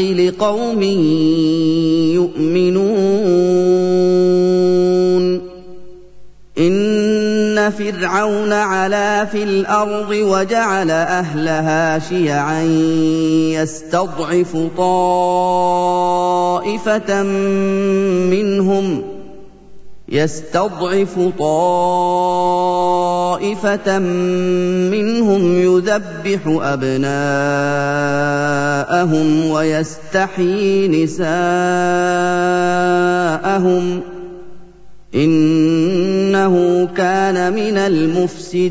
لقوم يؤمنون. إن فرعون علا في الأرض وجعل أهلها شيعا يستضعف طائفة منهم يستضعف طائفة منهم يذبح أبناءهم ويستحيي نساءهم إنه كان من المفسدين.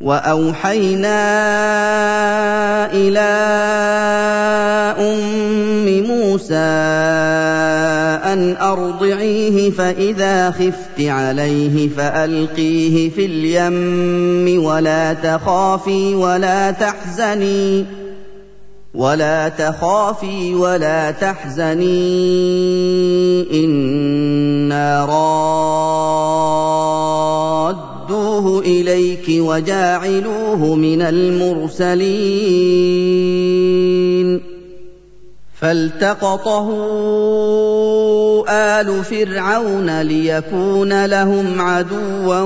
وأوحينا إلى أم موسى أن أرضعيه فإذا خفت عليه فألقيه في اليم ولا تخافي ولا تحزني ولا تخافي ولا تحزني إنا راد رَدُّوهُ إِلَيْكِ وَجَاعِلُوهُ مِنَ الْمُرْسَلِينَ. فَالْتَقَطَهُ آلُ فِرْعَوْنَ لِيَكُونَ لَهُمْ عَدُوًّا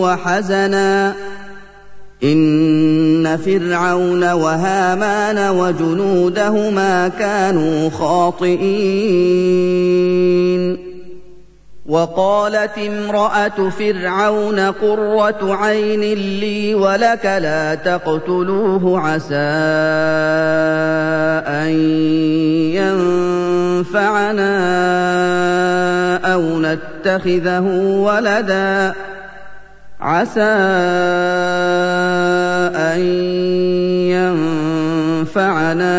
وَحَزَنًا ۗ. إِنَّ فِرْعَوْنَ وَهَامَانَ وَجُنُودَهُمَا كَانُوا خَاطِئِينَ. وقالت امرأة فرعون قرة عين لي ولك لا تقتلوه عسى أن ينفعنا أو نتخذه ولدا عسى أن ينفعنا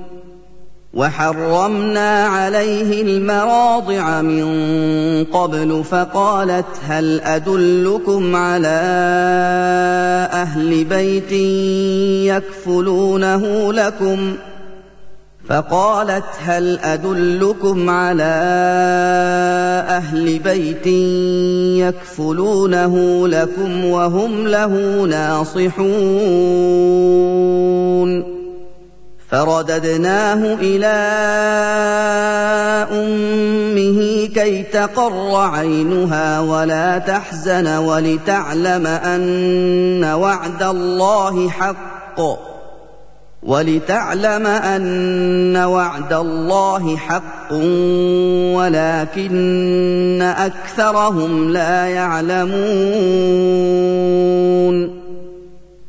وحرمنا عليه المراضع من قبل فقالت هل أدلكم على أهل بيت يكفلونه لكم فقالت هل أدلكم على أهل بيت يكفلونه لكم وهم له ناصحون فرددناه إلى أمه كي تقر عينها ولا تحزن ولتعلم أن وعد الله حق. ولتعلم أن وعد الله حق ولكن أكثرهم لا يعلمون.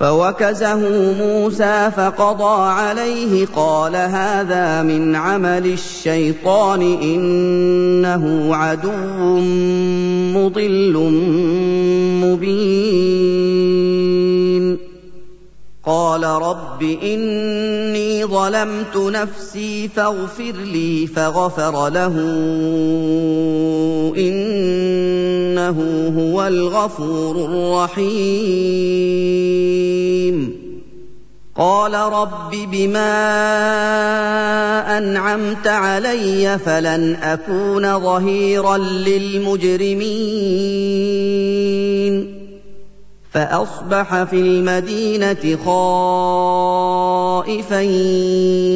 فوكزه موسى فقضى عليه قال هذا من عمل الشيطان إنه عدو مضل مبين. قال رب إني ظلمت نفسي فاغفر لي فغفر له إنه هو الغفور الرحيم. قال رب بما أنعمت علي فلن أكون ظهيرا للمجرمين. فأصبح في المدينة خائفا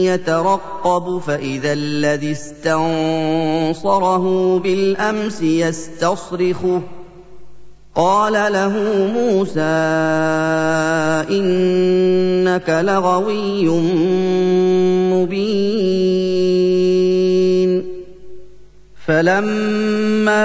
يترقب فإذا الذي استنصره بالأمس يستصرخه. قال له موسى إنك لغوي مبين. فلما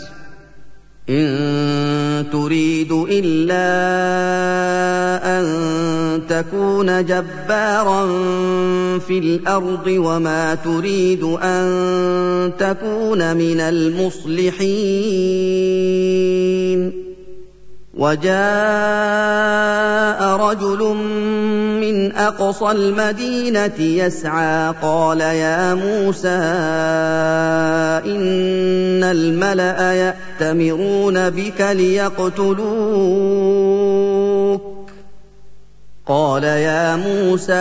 إن تريد إلا أن تكون جبارا في الأرض وما تريد أن تكون من المصلحين وجاء رجل من أقصى المدينة يسعى قال يا موسى أن الملأ يأتمرون بك ليقتلوك. قال يا موسى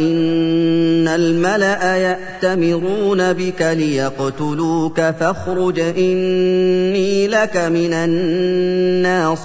إن الملأ يأتمرون بك ليقتلوك فاخرج إني لك من الناصحين.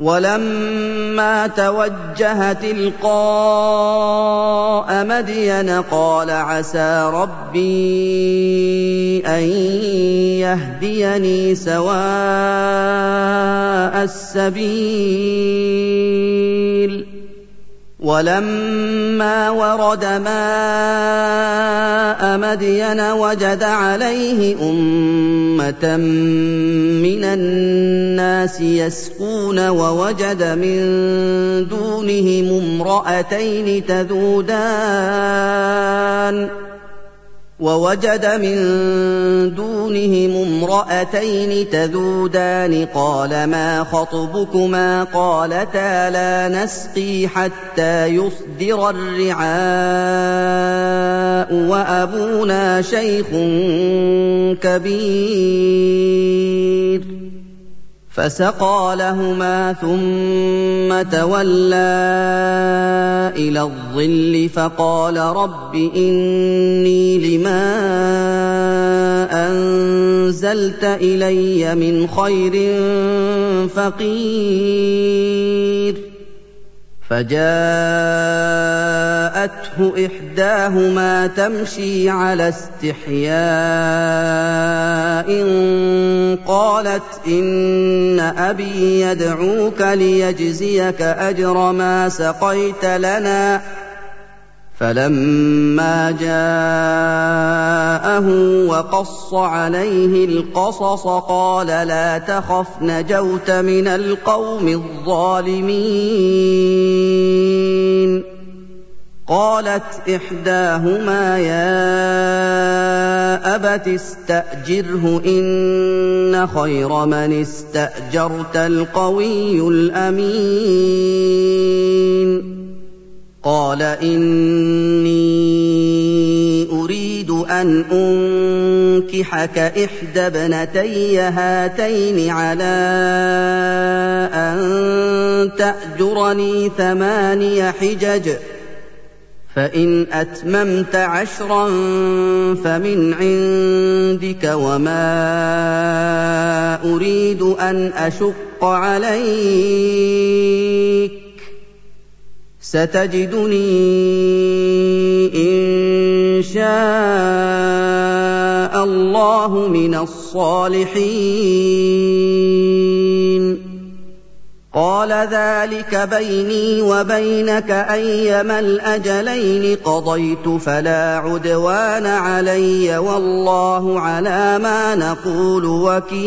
ولما توجه تلقاء مدين قال عسى ربي أن يهديني سواء السبيل. ولما ورد ماء مدين وجد عليه أمة من الناس يسقون ووجد من دونهم امرأتين تذودان ووجد من دونهم امرأتين تذودان قال ما خطبكما قالتا لا نسقي حتى يصدر الرعاء وأبونا شيخ كبير فسقى لهما ثم تولى إلى الظل فقال رب إني لما أنزلت إلي من خير فقير. فجاءته إحداهما تمشي على استحياء قالت إن أبي يدعوك ليجزيك أجر ما سقيت لنا فلما جاءه وقص عليه القصص قال لا تخف نجوت من القوم الظالمين. قالت إحداهما يا أبت استأجره إن خير من استأجرت القوي الأمين. قال اني اريد ان انكحك احدى ابنتي هاتين على ان تاجرني ثماني حجج فان اتممت عشرا فمن عندك وما اريد ان اشق عليك ستجدني إن شاء الله من الصالحين. قال ذلك بيني وبينك أيما الأجلين قضيت فلا عدوان علي والله على ما نقول وكيل.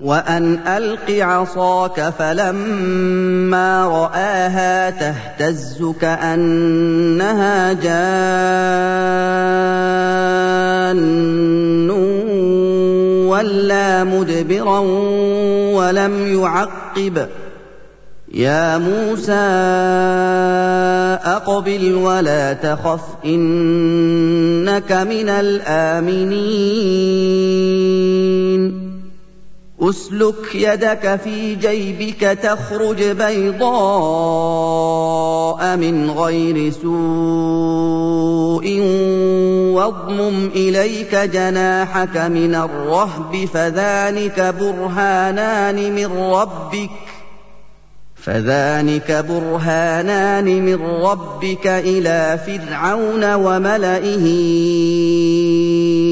وأن ألق عصاك فلما رآها تهتز كأنها جان ولا مدبرا ولم يعقب. يا موسى أقبل ولا تخف إنك من الآمنين. أسلك يدك في جيبك تخرج بيضاء من غير سوء واضمم إليك جناحك من الرهب فذلك برهانان من ربك فذلك برهانان من ربك إلى فرعون وملئه.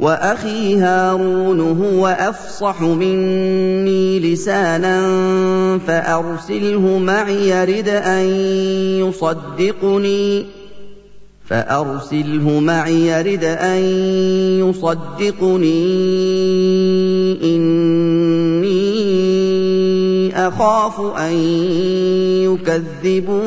وأخي هارون هو أفصح مني لسانا فأرسله معي يرد أن يصدقني فأرسله معي يرد أن يصدقني إني أخاف أن يكذبون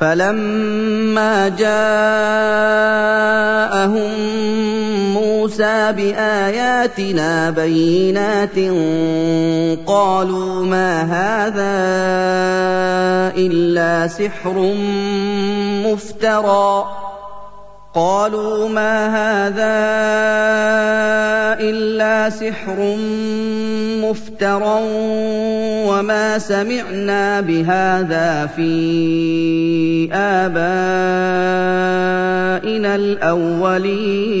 فلما جاءهم موسى بآياتنا بينات قالوا ما هذا إلا سحر مفترى قالوا ما هذا إلا سحر مفترى وما سمعنا بهذا في آبائنا الأولين.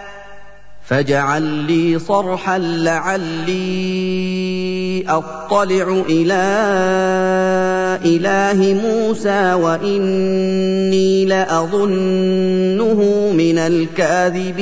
فاجعل لي صرحا لعلي أطلع إلى إله موسى وإني لأظنه من الكاذبين.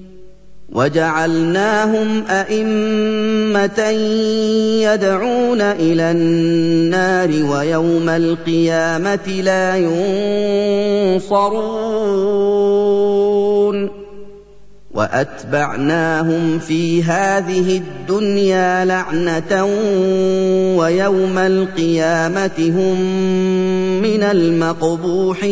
وجعلناهم أئمة يدعون إلى النار ويوم القيامة لا ينصرون. وأتبعناهم في هذه الدنيا لعنة ويوم القيامة هم من المقبوحين.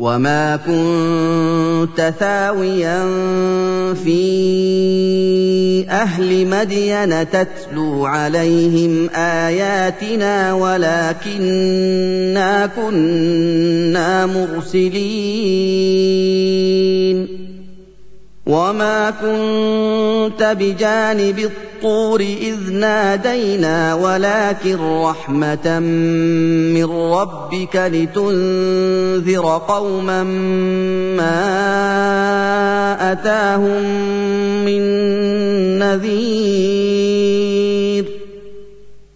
وما كنت ثاويا في أهل مدين تتلو عليهم اياتنا ولكنا كنا مرسلين وما كنت بجانب الطور اذ نادينا ولكن رحمه من ربك لتنذر قوما ما اتاهم من نذير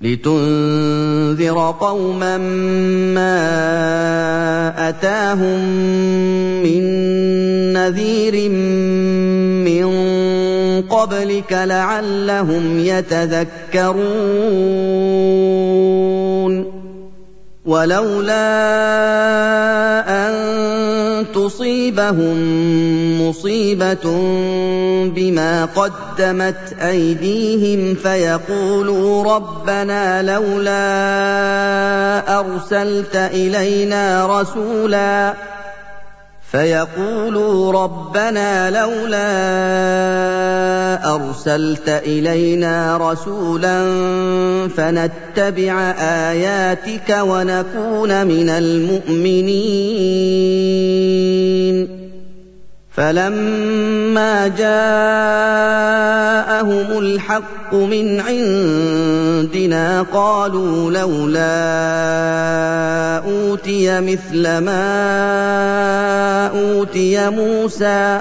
لتنذر قوما ما اتاهم من نذير من قبلك لعلهم يتذكرون. ولولا أن تصيبهم مصيبة بما قدمت أيديهم فيقولوا ربنا لولا أرسلت إلينا رسولا فيقولوا ربنا لولا أرسلت إلينا رسولا فنتبع آياتك ونكون من المؤمنين. فلما جاءهم الحق من عندنا قالوا لولا اوتي مثل ما اوتي موسى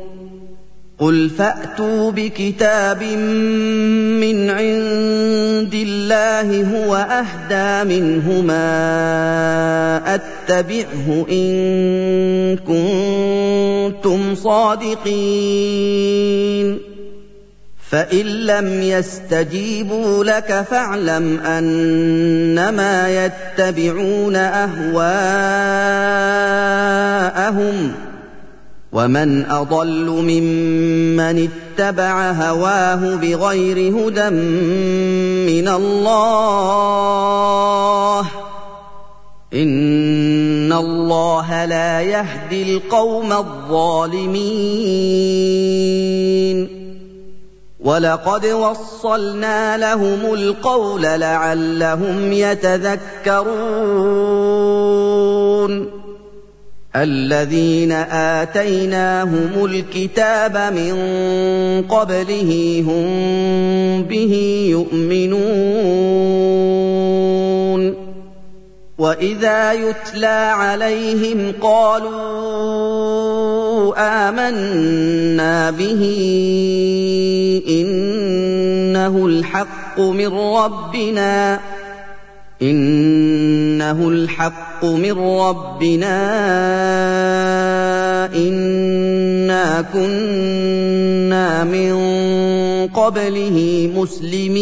قُلْ فَأْتُوا بِكِتَابٍ مِّنْ عِندِ اللَّهِ هُوَ أَهْدَىٰ مِنْهُمَا أَتَّبِعْهُ إِن كُنتُمْ صَادِقِينَ فَإِن لَّمْ يَسْتَجِيبُوا لَكَ فَاعْلَمْ أَنَّمَا يَتَّبِعُونَ أَهْوَاءَهُمْ ۚ ومن اضل ممن اتبع هواه بغير هدى من الله ان الله لا يهدي القوم الظالمين ولقد وصلنا لهم القول لعلهم يتذكرون الذين آتيناهم الكتاب من قبله هم به يؤمنون. وإذا يتلى عليهم قالوا آمنا به إنه الحق من ربنا. إِنَّهُ الْحَقُّ مِن رَّبِّنَا إِنَّا كُنَّا مِن قَبْلِهِ مُسْلِمِينَ.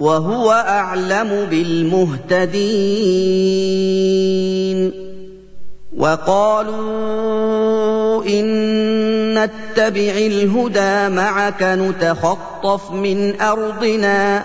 وهو أعلم بالمهتدين. وقالوا إن نتبع الهدى معك نتخطف من أرضنا.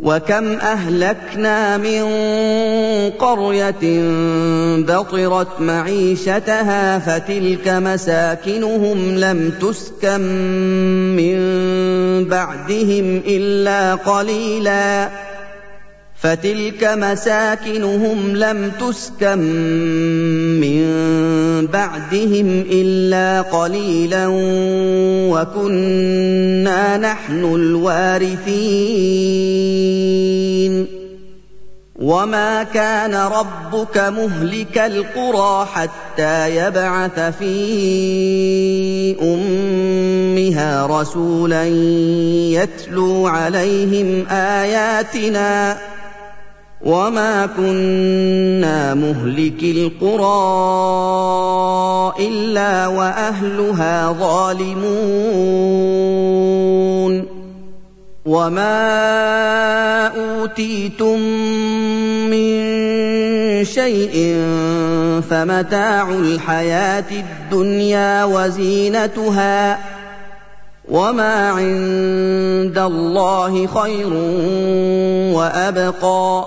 وكم اهلكنا من قريه بطرت معيشتها فتلك مساكنهم لم تسكن من بعدهم الا قليلا فتلك مساكنهم لم تسكن من بعدهم إلا قليلا وكنا نحن الوارثين. وما كان ربك مهلك القرى حتى يبعث في أمها رسولا يتلو عليهم آياتنا. وما كنا مهلكي القرى الا واهلها ظالمون وما اوتيتم من شيء فمتاع الحياة الدنيا وزينتها وما عند الله خير وابقى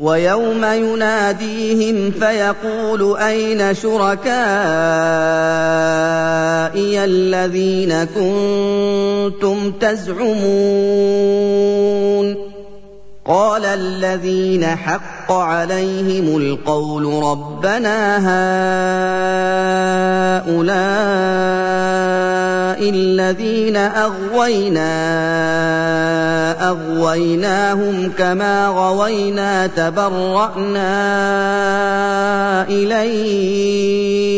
ويوم يناديهم فيقول أين شركائي الذين كنتم تزعمون قال الذين حق عليهم القول ربنا هؤلاء الذين أغوينا أغويناهم كما غوينا تبرأنا إليك.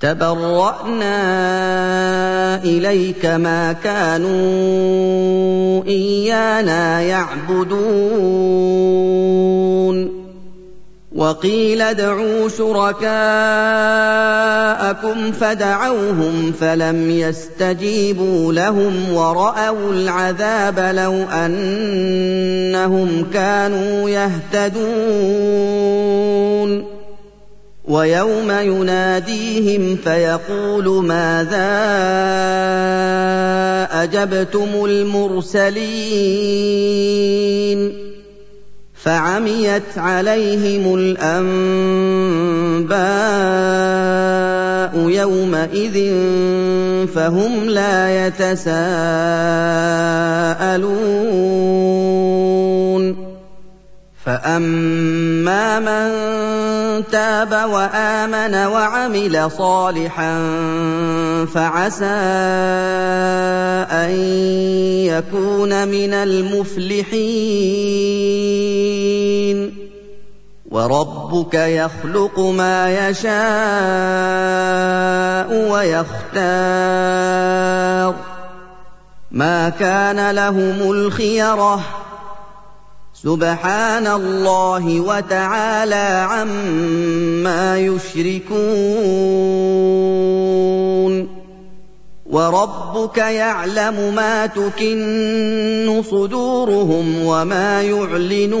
تبرأنا إليك ما كانوا إيانا يعبدون. وقيل ادعوا شركاءكم فدعوهم فلم يستجيبوا لهم ورأوا العذاب لو أنهم كانوا يهتدون. ويوم يناديهم فيقول ماذا أجبتم المرسلين؟ فعميت عليهم الأنباء يومئذ فهم لا يتساءلون. فاما من تاب وامن وعمل صالحا فعسى ان يكون من المفلحين وربك يخلق ما يشاء ويختار ما كان لهم الخيره سبحان الله وتعالى عما يشركون وربك يعلم ما تكن صدورهم وما يعلنون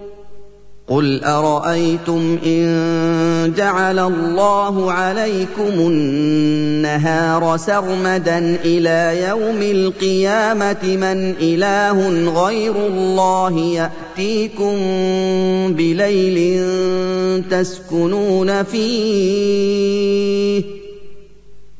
قل ارايتم ان جعل الله عليكم النهار سرمدا إلى يوم القيامه من اله غير الله ياتيكم بليل تسكنون فيه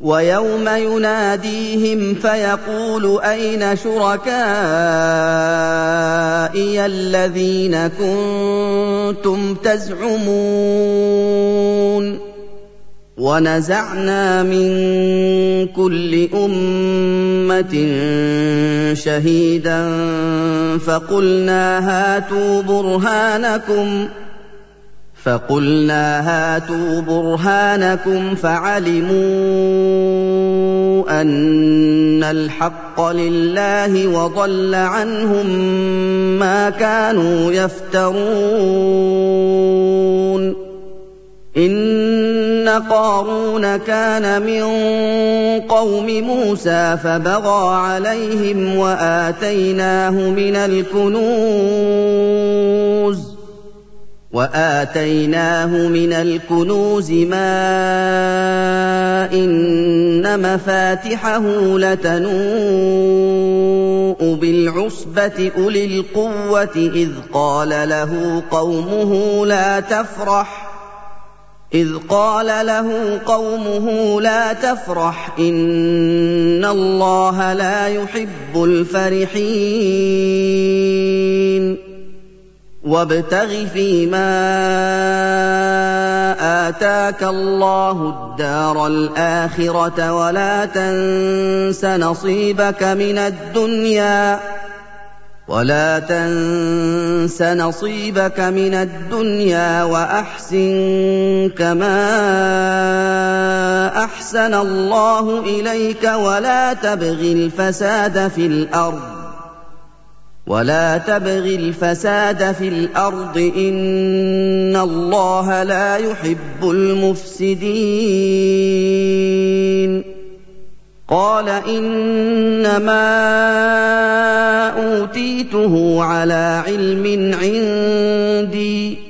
ويوم يناديهم فيقول أين شركائي الذين كنتم تزعمون ونزعنا من كل أمة شهيدا فقلنا هاتوا برهانكم فقلنا هاتوا برهانكم فعلموا أن الحق لله وضل عنهم ما كانوا يفترون. إن قارون كان من قوم موسى فبغى عليهم وآتيناه من الكنوز. وآتيناه من الكنوز ما إن مفاتحه لتنوء بالعصبة أولي القوة إذ قال له قومه لا تفرح إذ قال له قومه لا تفرح إن الله لا يحب الفرحين وابتغ فيما آتاك الله الدار الآخرة ولا تنس نصيبك من الدنيا ولا تنس نصيبك من الدنيا وأحسن كما أحسن الله إليك ولا تبغ الفساد في الأرض ولا تبغ الفساد في الأرض ان الله لا يحب المفسدين قال انما اوتيته على علم عندي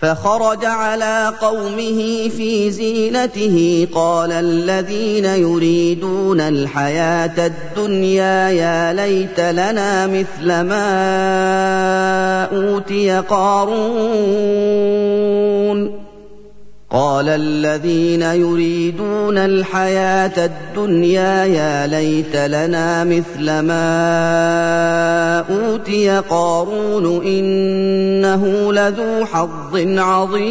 فخرج على قومه في زينته. قال الذين يريدون الحياة الدنيا يا ليت لنا مثل ما أوتي قارون. قال الذين يريدون الحياة الدنيا يا ليت لنا مثل ما أوتي قارون إنه لذو حظ عظيم.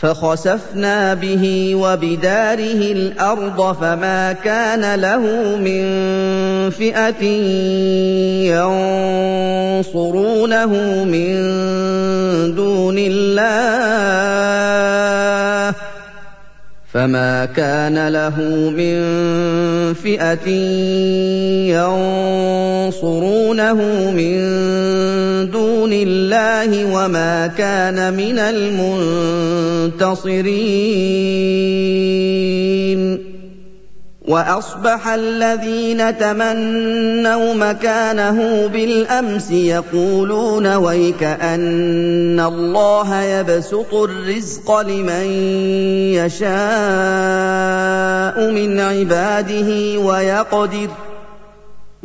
فخسفنا به وبداره الأرض فما كان له من فئة ينصرونه من دون الله. فما كان له من فئه ينصرونه من دون الله وما كان من المنتصرين وأصبح الذين تمنوا مكانه بالأمس يقولون ويك أن الله يبسط الرزق لمن يشاء من عباده ويقدر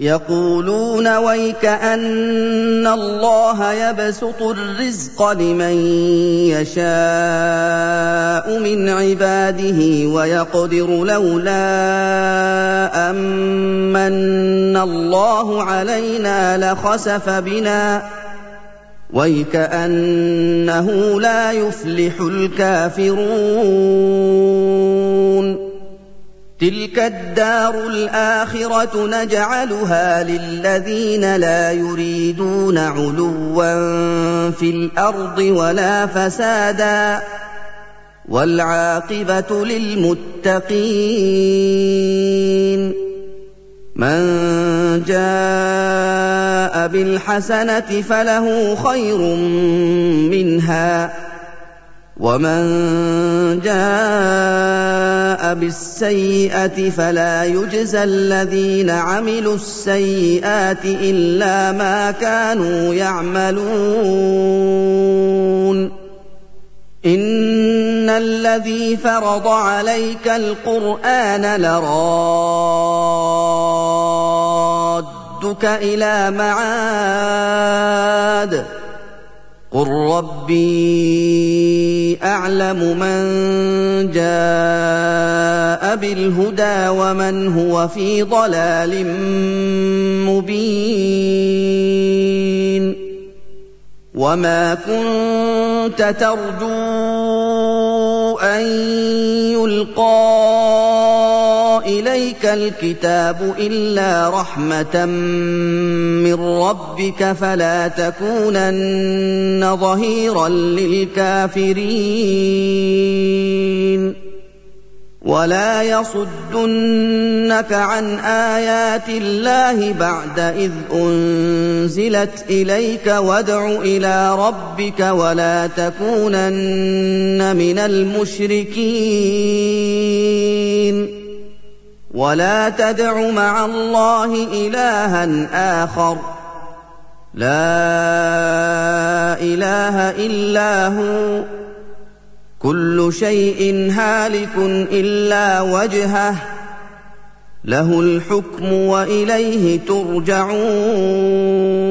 يقولون ويك أن الله يبسط الرزق لمن يشاء من عباده ويقدر لولا امن الله علينا لخسف بنا. ويكانه لا يفلح الكافرون. تلك الدار الاخره نجعلها للذين لا يريدون علوا في الأرض ولا فسادا والعاقبه للمتقين من جاء بالحسنه فله خير منها ومن جاء بالسيئه فلا يجزى الذين عملوا السيئات الا ما كانوا يعملون ان الذي فرض عليك القران لراد صرفك إلى معاد قل ربي اعلم من جاء بالهدى ومن هو في ضلال مبين وما كنت ترجو ان يلقى إليك الكتاب إلا رحمة من ربك فلا تكونن ظهيرا للكافرين. ولا يصدنك عن آيات الله بعد إذ أنزلت إليك وادع إلى ربك ولا تكونن من المشركين. ولا تدع مع الله الها اخر. لا اله الا هو. كل شيء هالك الا وجهه. له الحكم واليه ترجعون.